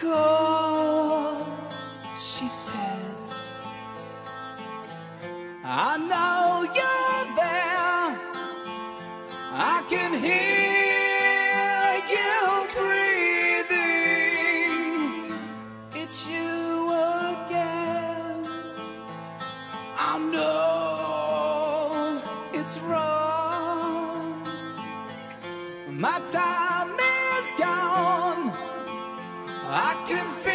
call, she says, I know you're there. I can hear you breathing. It's you again. I know it's wrong. My time is gone. I can feel